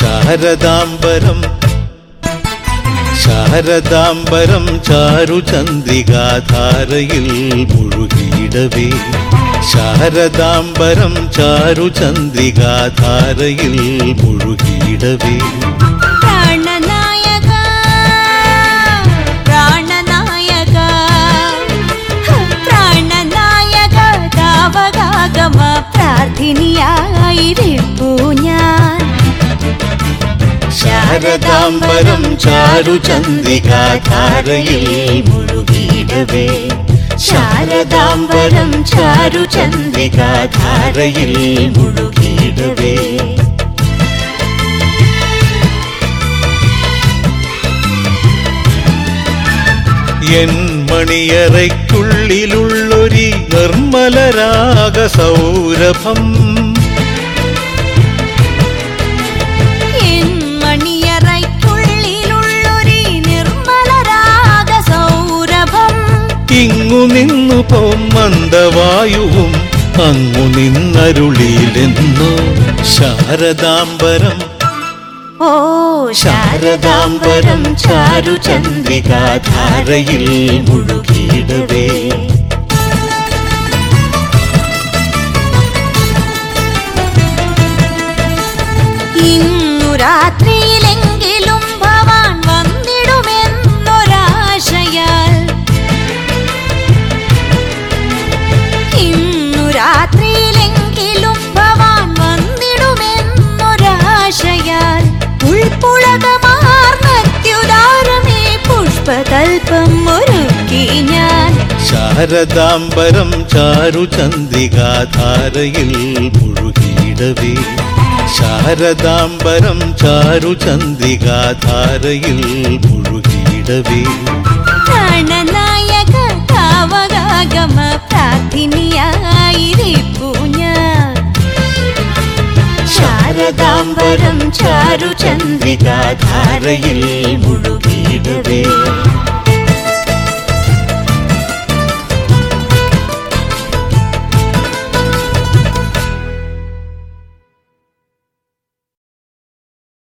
శారదాంబరం ശാരദാംബരം ചാരു ചന്ദ്രികാധാരയിൽ മുഴുകിയിടവേ ശാരദാംബരം ചാരു ചന്ദ്രികാധാരയിൽ മുഴുകിയിടവേ പ്രാർത്ഥിനിയായിരിപ്പൂ சாரதாம்பரம் சாரு சந்திகா தாரையில் முழுகிடவே சாரதாம்பரம் சாரு சந்திகா தாரையில் முழுகிடவே என் മണിയറയ്ക്കുള്ളിലുള്ളൊരി നിർമ്മലരാഗ சௌரபம் നിന്നു പോം മന്ദവായുവും അങ്ങു നിന്നരുളിയിലെന്നു ശാരദാംബരം ഓ ശാരദാംബരം ചാരു ചന്ദ്രികാധാരയിൽ മുഴുകിയിടവേ ഇന്നു രാത്രിയിലെങ്ങ നോക്കി ഞാൻ ശാരദാംബരം ചാരുചന്ദ്രികാധാരയിൽ മുഴുകിയിടവേ ശാരദാംബരം ചാരുചന്ദ്രികാധാരയിൽ മുഴുകിയിടവേ പ്രാണനായക കാവകാഗമ പ്രാർത്ഥിനിയായിരിപ്പു ഞാൻ ശാരദാംബരം ചാരുചന്ദ്രികാധാരയിൽ മുഴുകിയിടവേ